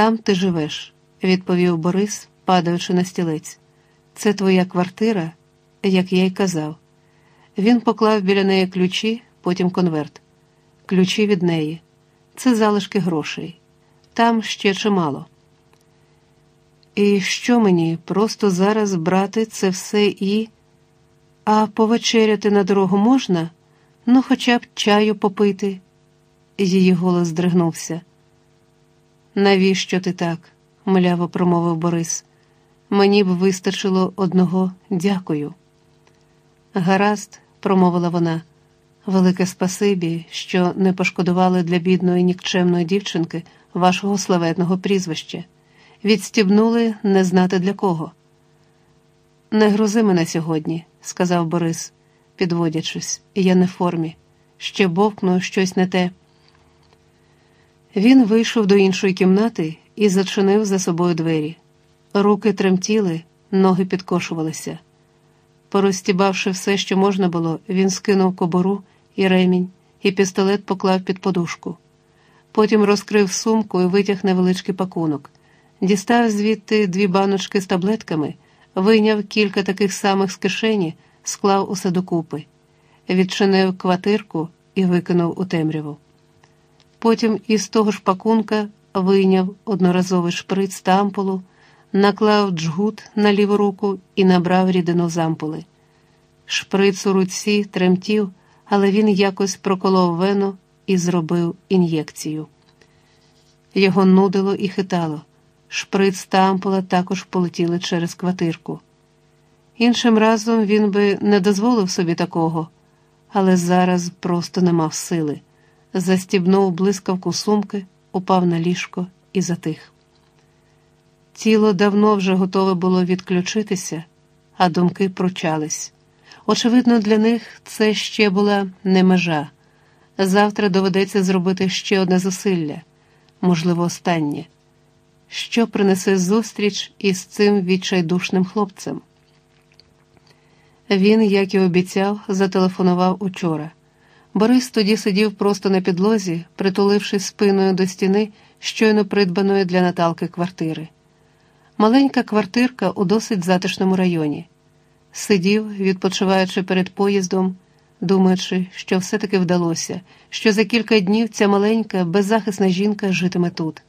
Там ти живеш, відповів Борис, падаючи на стілець. Це твоя квартира, як я й казав. Він поклав біля неї ключі, потім конверт. Ключі від неї. Це залишки грошей. Там ще чимало. І що мені просто зараз брати це все і. А повечеряти на дорогу можна? Ну, хоча б чаю попити. Її голос здригнувся. Навіщо ти так? мляво промовив Борис. Мені б вистачило одного дякую. Гаразд, промовила вона, велике спасибі, що не пошкодували для бідної нікчемної дівчинки вашого славетного прізвища. Відстібнули не знати для кого. Не грузи мене сьогодні, сказав Борис, підводячись, я не в формі. Ще бовкну щось не те. Він вийшов до іншої кімнати і зачинив за собою двері. Руки тремтіли, ноги підкошувалися. Порозтібавши все, що можна було, він скинув кобуру і ремінь, і пістолет поклав під подушку. Потім розкрив сумку і витяг невеличкий пакунок, дістав звідти дві баночки з таблетками, вийняв кілька таких самих з кишені, склав усе докупи, відчинив квартирку і викинув у темряву. Потім із того ж пакунка вийняв одноразовий шприц та ампулу, наклав джгут на ліву руку і набрав рідину з ампули. Шприц у руці тремтів, але він якось проколов вену і зробив ін'єкцію. Його нудило і хитало. Шприц та ампула також полетіли через квартирку. Іншим разом він би не дозволив собі такого, але зараз просто не мав сили. Застібнув блискавку сумки, упав на ліжко і затих. Тіло давно вже готове було відключитися, а думки прочались. Очевидно, для них це ще була не межа. Завтра доведеться зробити ще одне зусилля, можливо, останнє. Що принесе зустріч із цим відчайдушним хлопцем? Він, як і обіцяв, зателефонував учора. Борис тоді сидів просто на підлозі, притулившись спиною до стіни щойно придбаної для Наталки квартири. Маленька квартирка у досить затишному районі. Сидів, відпочиваючи перед поїздом, думаючи, що все-таки вдалося, що за кілька днів ця маленька, беззахисна жінка житиме тут.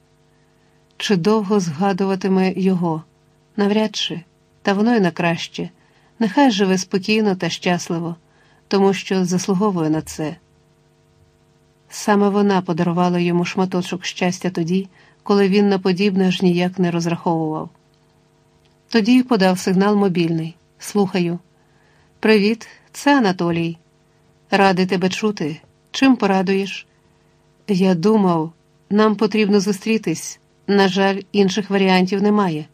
Чи довго згадуватиме його? Навряд чи, та воно й на краще. Нехай живе спокійно та щасливо, тому що заслуговує на це. Саме вона подарувала йому шматочок щастя тоді, коли він на подібне аж ніяк не розраховував. Тоді подав сигнал мобільний. Слухаю. Привіт, це Анатолій. Радий тебе чути. Чим порадуєш? Я думав, нам потрібно зустрітись. На жаль, інших варіантів немає.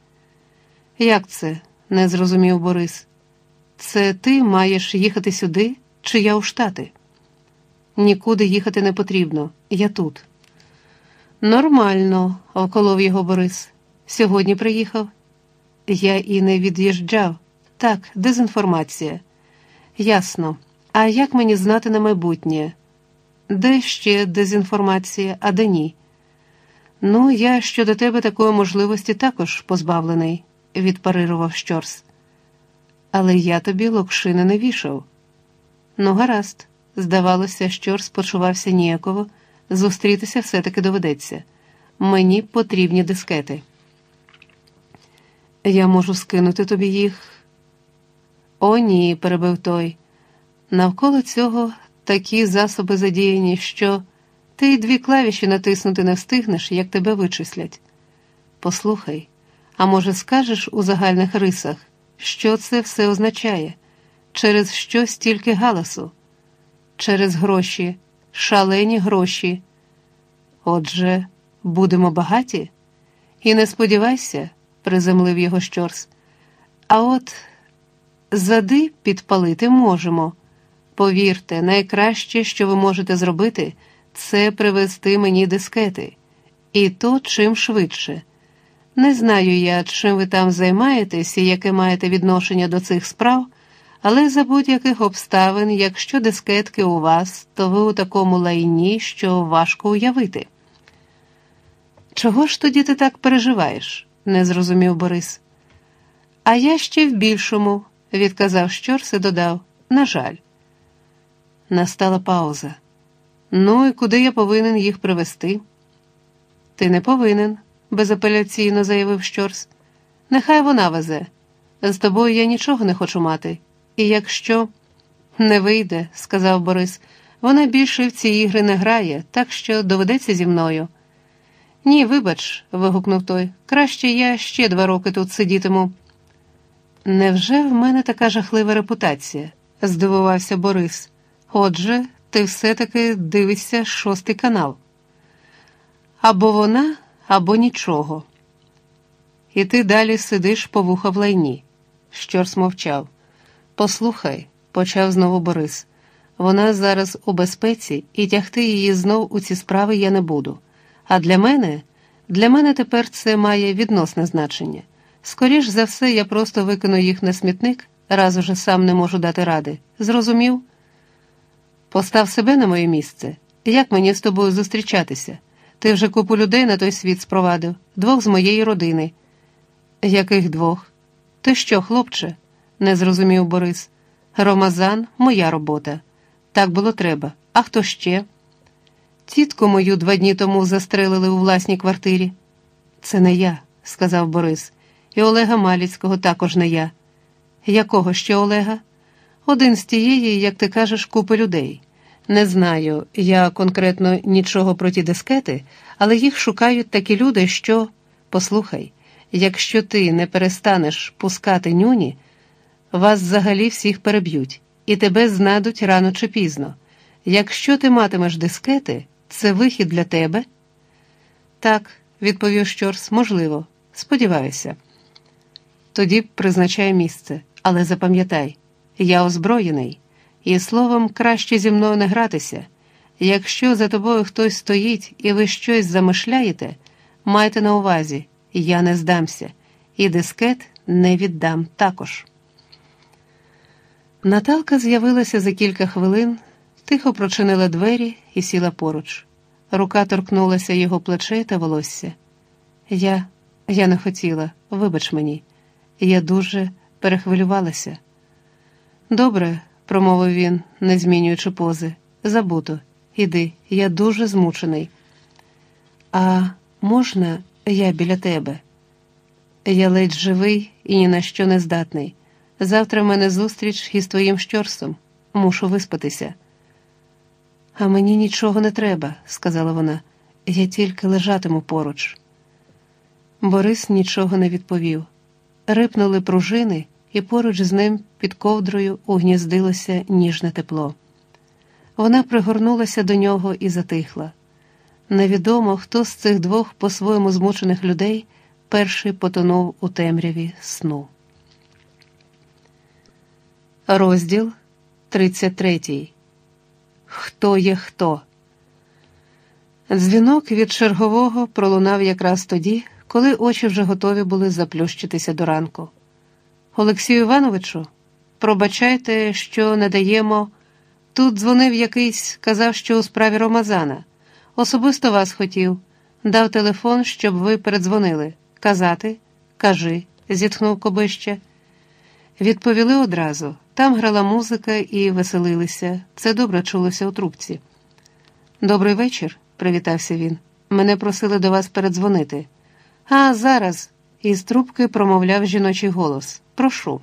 Як це? не зрозумів Борис. Це ти маєш їхати сюди, чи я у штати? Нікуди їхати не потрібно, я тут. Нормально, околов його Борис. Сьогодні приїхав. Я і не від'їжджав. Так, дезінформація. Ясно. А як мені знати на майбутнє? Де ще дезінформація, а де ні? Ну, я щодо тебе такої можливості також позбавлений, відпарирував щорс. Але я тобі локшини не вішав. Ну, гаразд, здавалося, щорс почувався ніяково, зустрітися все-таки доведеться. Мені потрібні дискети. Я можу скинути тобі їх. О, ні, перебив той. Навколо цього такі засоби задіяні, що ти й дві клавіші натиснути не встигнеш, як тебе вичислять. Послухай, а може, скажеш у загальних рисах, що це все означає? Через що стільки галасу? Через гроші, шалені гроші. Отже, будемо багаті? І не сподівайся, приземлив його щорс. А от зади підпалити можемо. Повірте, найкраще, що ви можете зробити, це привезти мені дискети, і то чим швидше. Не знаю я, чим ви там займаєтесь і яке маєте відношення до цих справ, але за будь-яких обставин, якщо дискетки у вас, то ви у такому лайні, що важко уявити. Чого ж тоді ти так переживаєш? не зрозумів Борис. А я ще в більшому, відказав Щорс і додав, на жаль. Настала пауза. Ну і куди я повинен їх привезти? Ти не повинен, безапеляційно заявив Щорс. Нехай вона везе. З тобою я нічого не хочу мати. І якщо не вийде, сказав Борис, вона більше в ці ігри не грає, так що доведеться зі мною. Ні, вибач, вигукнув той, краще я ще два роки тут сидітиму. Невже в мене така жахлива репутація? здивувався Борис. Отже, ти все-таки дивишся шостий канал. Або вона, або нічого. І ти далі сидиш по вуха в лайні. Щорс мовчав. Послухай, почав знову Борис. Вона зараз у безпеці, і тягти її знов у ці справи я не буду. А для мене, для мене тепер це має відносне значення. Скоріш за все, я просто викину їх на смітник, раз уже сам не можу дати ради. Зрозумів? Постав себе на моє місце. Як мені з тобою зустрічатися? Ти вже купу людей на той світ спровадив, двох з моєї родини. Яких двох? Ти що, хлопче? Не зрозумів Борис. Ромазан моя робота. Так було треба. А хто ще? Тітку мою два дні тому застрелили у власній квартирі. Це не я, сказав Борис, і Олега Маліцького також не я. Якого ще Олега? Один з тієї, як ти кажеш, купи людей. Не знаю, я конкретно нічого проти дискети, але їх шукають такі люди, що. Послухай, якщо ти не перестанеш пускати нюні, вас взагалі всіх переб'ють, і тебе знайдуть рано чи пізно. Якщо ти матимеш дискети, це вихід для тебе? Так, відповів Щорс, можливо, сподіваюся. Тоді призначай місце, але запам'ятай, я озброєний, і словом, краще зі мною не гратися. Якщо за тобою хтось стоїть і ви щось замишляєте, майте на увазі, я не здамся, і дискет не віддам також. Наталка з'явилася за кілька хвилин, тихо прочинила двері і сіла поруч. Рука торкнулася його плечей та волосся. Я, я не хотіла, вибач мені, я дуже перехвилювалася. Добре, промовив він, не змінюючи пози, забуто, іди, я дуже змучений. А можна я біля тебе? Я ледь живий і ні на що не здатний. Завтра в мене зустріч із твоїм щорсом. Мушу виспатися. А мені нічого не треба, сказала вона. Я тільки лежатиму поруч. Борис нічого не відповів. Рипнули пружини, і поруч з ним під ковдрою угніздилося ніжне тепло. Вона пригорнулася до нього і затихла. Невідомо, хто з цих двох по-своєму змучених людей перший потонув у темряві сну. Розділ 33. Хто є хто? Дзвінок від чергового пролунав якраз тоді, коли очі вже готові були заплющитися до ранку. Олексію Івановичу, пробачайте, що не даємо. Тут дзвонив якийсь, казав, що у справі Ромазана. Особисто вас хотів. Дав телефон, щоб ви передзвонили. Казати, кажи, зітхнув Кобище. Відповіли одразу. Там грала музика і веселилися. Це добре чулося у трубці. Добрий вечір, привітався він. Мене просили до вас передзвонити. А зараз із трубки промовляв жіночий голос. Прошу.